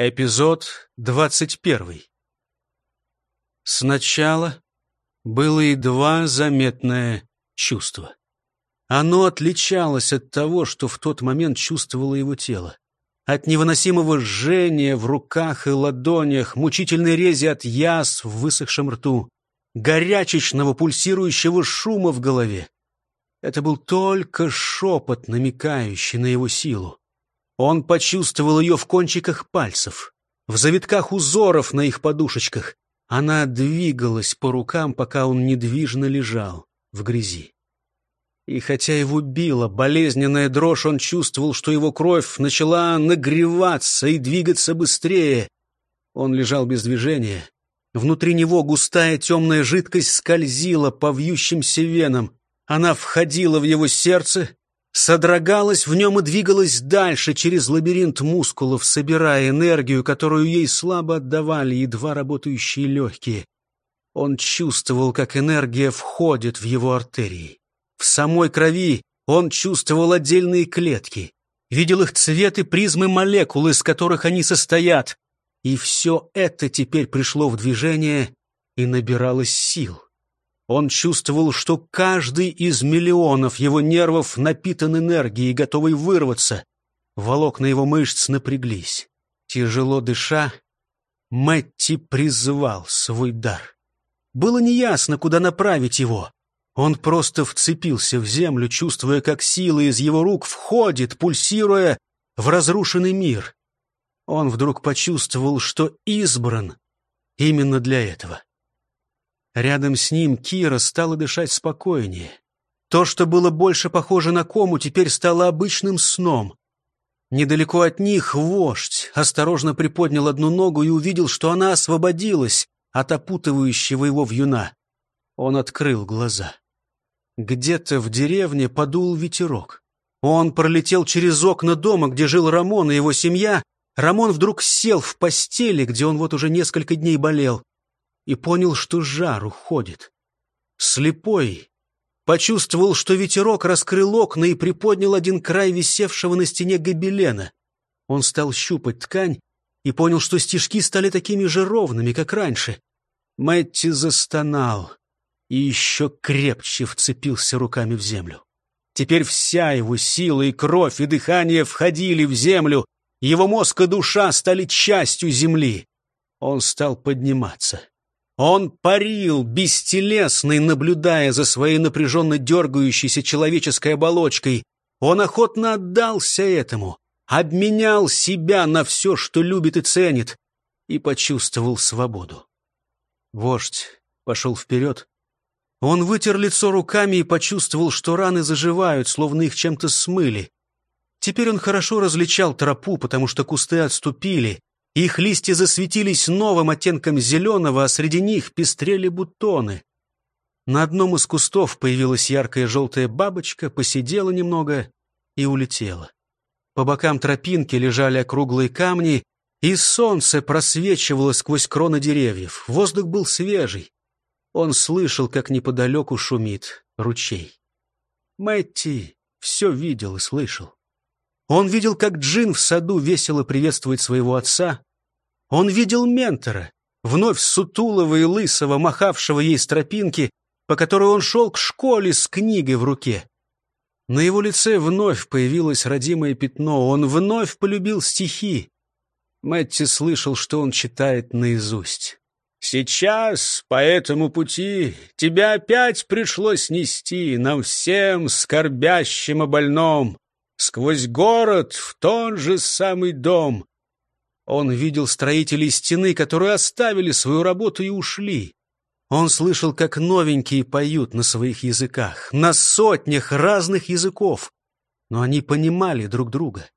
Эпизод двадцать первый. Сначала было едва заметное чувство. Оно отличалось от того, что в тот момент чувствовало его тело. От невыносимого жжения в руках и ладонях, мучительной рези от язв в высохшем рту, горячечного пульсирующего шума в голове. Это был только шепот, намекающий на его силу. Он почувствовал ее в кончиках пальцев, в завитках узоров на их подушечках. Она двигалась по рукам, пока он недвижно лежал в грязи. И хотя его била болезненная дрожь, он чувствовал, что его кровь начала нагреваться и двигаться быстрее. Он лежал без движения. Внутри него густая темная жидкость скользила по вьющимся венам. Она входила в его сердце, содрогалась в нем и двигалась дальше через лабиринт мускулов, собирая энергию, которую ей слабо отдавали едва работающие легкие. Он чувствовал, как энергия входит в его артерии. В самой крови он чувствовал отдельные клетки, видел их цвет и призмы молекул, из которых они состоят. И все это теперь пришло в движение и набиралось сил. Он чувствовал, что каждый из миллионов его нервов напитан энергией, готовый вырваться. Волокна его мышц напряглись. Тяжело дыша, Мэтти призывал свой дар. Было неясно, куда направить его. Он просто вцепился в землю, чувствуя, как сила из его рук входит, пульсируя в разрушенный мир. Он вдруг почувствовал, что избран именно для этого. Рядом с ним Кира стала дышать спокойнее. То, что было больше похоже на кому, теперь стало обычным сном. Недалеко от них вождь осторожно приподнял одну ногу и увидел, что она освободилась от опутывающего его вьюна. Он открыл глаза. Где-то в деревне подул ветерок. Он пролетел через окна дома, где жил Рамон и его семья. Рамон вдруг сел в постели, где он вот уже несколько дней болел и понял, что жар уходит. Слепой почувствовал, что ветерок раскрыл окна и приподнял один край висевшего на стене гобелена. Он стал щупать ткань и понял, что стежки стали такими же ровными, как раньше. Мэтти застонал и еще крепче вцепился руками в землю. Теперь вся его сила и кровь и дыхание входили в землю, его мозг и душа стали частью земли. Он стал подниматься. Он парил, бестелесный, наблюдая за своей напряженно дергающейся человеческой оболочкой. Он охотно отдался этому, обменял себя на все, что любит и ценит, и почувствовал свободу. Вождь пошел вперед. Он вытер лицо руками и почувствовал, что раны заживают, словно их чем-то смыли. Теперь он хорошо различал тропу, потому что кусты отступили, их листья засветились новым оттенком зеленого, а среди них пестрели бутоны. На одном из кустов появилась яркая желтая бабочка, посидела немного и улетела. По бокам тропинки лежали округлые камни, и солнце просвечивало сквозь кроны деревьев. Воздух был свежий. Он слышал, как неподалеку шумит ручей. Мэтти все видел и слышал. Он видел, как Джин в саду весело приветствует своего отца, он видел ментора, вновь сутулого и лысого, махавшего ей с тропинки, по которой он шел к школе с книгой в руке. На его лице вновь появилось родимое пятно, он вновь полюбил стихи. Мэтти слышал, что он читает наизусть. «Сейчас по этому пути тебя опять пришлось нести нам всем скорбящим о больном, сквозь город в тот же самый дом, он видел строителей стены, которые оставили свою работу и ушли. Он слышал, как новенькие поют на своих языках, на сотнях разных языков, но они понимали друг друга.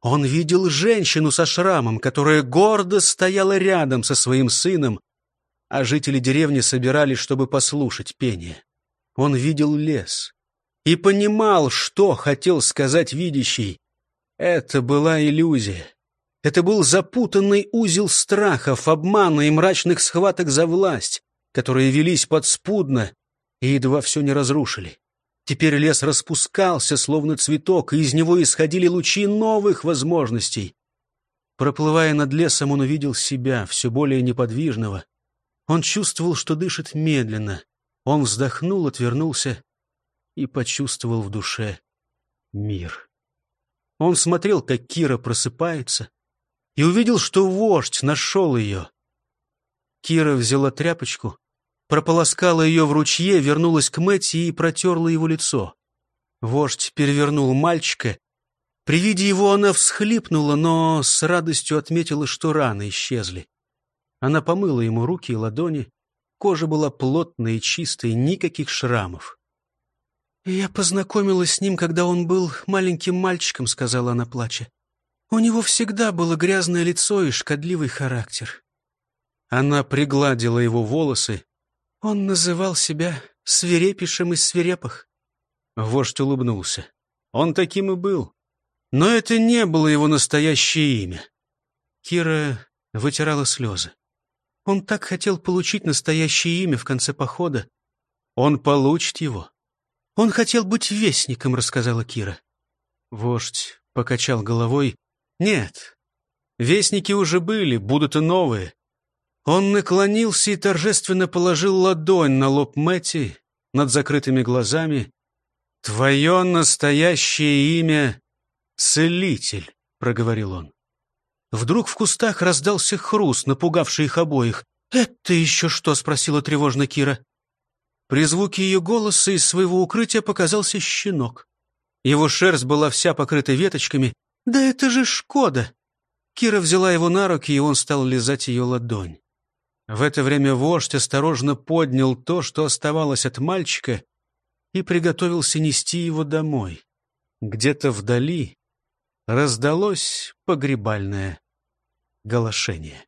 Он видел женщину со шрамом, которая гордо стояла рядом со своим сыном, а жители деревни собирались, чтобы послушать пение. Он видел лес и понимал, что хотел сказать видящий. Это была иллюзия. Это был запутанный узел страхов, обмана и мрачных схваток за власть, которые велись подспудно и едва все не разрушили. Теперь лес распускался, словно цветок, и из него исходили лучи новых возможностей. Проплывая над лесом, он увидел себя, все более неподвижного. Он чувствовал, что дышит медленно. Он вздохнул, отвернулся и почувствовал в душе мир. Он смотрел, как Кира просыпается, и увидел, что вождь нашел ее. Кира взяла тряпочку, прополоскала ее в ручье, вернулась к Мэтти и протерла его лицо. Вождь перевернул мальчика. При виде его она всхлипнула, но с радостью отметила, что раны исчезли. Она помыла ему руки и ладони. Кожа была плотной и чистой, никаких шрамов. «Я познакомилась с ним, когда он был маленьким мальчиком», — сказала она, плача. «У него всегда было грязное лицо и шкодливый характер». Она пригладила его волосы. Он называл себя свирепейшим из свирепых. Вождь улыбнулся. Он таким и был. Но это не было его настоящее имя. Кира вытирала слезы. Он так хотел получить настоящее имя в конце похода. Он получит его. Он хотел быть вестником, рассказала Кира. Вождь покачал головой. Нет, вестники уже были, будут и новые. Он наклонился и торжественно положил ладонь на лоб Мэти над закрытыми глазами. «Твое настоящее имя — Целитель», — проговорил он. Вдруг в кустах раздался хруст, напугавший их обоих. «Это еще что?» — спросила тревожно Кира. При звуке ее голоса из своего укрытия показался щенок. Его шерсть была вся покрыта веточками. «Да это же Шкода!» Кира взяла его на руки, и он стал лизать ее ладонь. В это время вождь осторожно поднял то, что оставалось от мальчика, и приготовился нести его домой. Где-то вдали раздалось погребальное голошение.